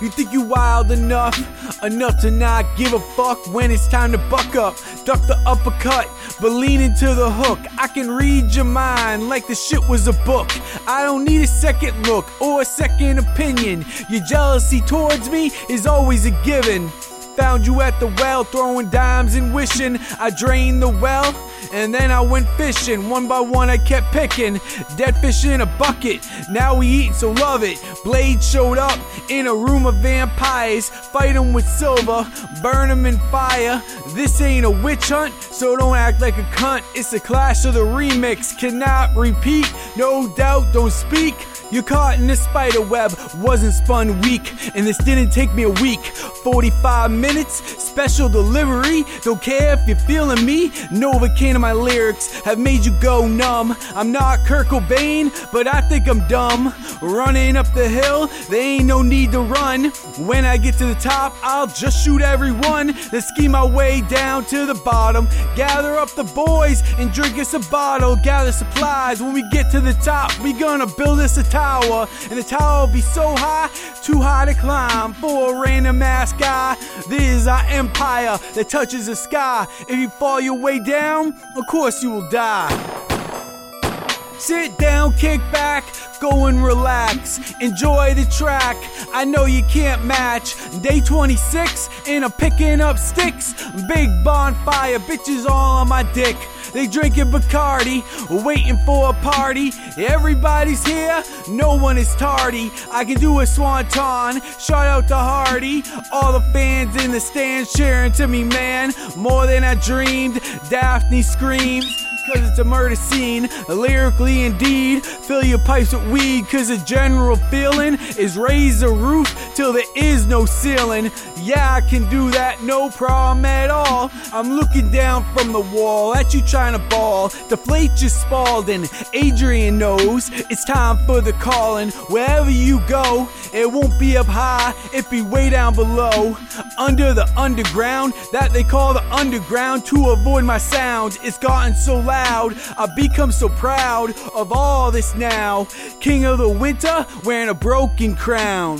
You think you wild enough, enough to not give a fuck when it's time to buck up, duck the uppercut, but lean into the hook. I can read your mind like the shit was a book. I don't need a second look or a second opinion. Your jealousy towards me is always a given. Found you at the well, throwing dimes and wishing I drained the well. And then I went fishing, one by one I kept picking. Dead fish in a bucket, now we eat, so love it. Blade showed up in a room of vampires, fight 'em with silver, burn 'em in fire. This ain't a witch hunt, so don't act like a cunt. It's a clash of the remix, cannot repeat, no doubt, don't speak. You're caught in a spider web, wasn't spun weak, and this didn't take me a week. 45 minutes, special delivery. Don't care if you're feeling me. Novocaine of my lyrics have made you go numb. I'm not Kurt Cobain, but I think I'm dumb. Running up the hill, there ain't no need to run. When I get to the top, I'll just shoot everyone. Then ski my way down to the bottom. Gather up the boys and drink us a bottle. Gather supplies. When we get to the top, we gonna build us a tower. And the tower will be so high, too high to climb for a random ass guy. This is our empire that touches the sky. If you fall your way down, of course you will die. Sit down, kick back, go and relax. Enjoy the track. I know you can't match. Day 26, and I'm picking up sticks. Big bonfire, bitches all on my dick. They drinking Bacardi, waiting for a party. Everybody's here, no one is tardy. I can do a swanton, shout out to Hardy. All the fans in the stand cheering to me, man. More than I dreamed. Daphne screams. Cause it's a murder scene, lyrically indeed. Fill your pipes with weed, cause the general feeling is raise the roof till there is no ceiling. Yeah, I can do that, no problem at all. I'm looking down from the wall at you trying to ball. Deflate your Spalding, Adrian knows it's time for the calling. Wherever you go, it won't be up high, it be way down below. Under the underground, that they call the underground to avoid my sound. It's gotten so loud, I've become so proud of all this now. King of the winter, wearing a broken crown.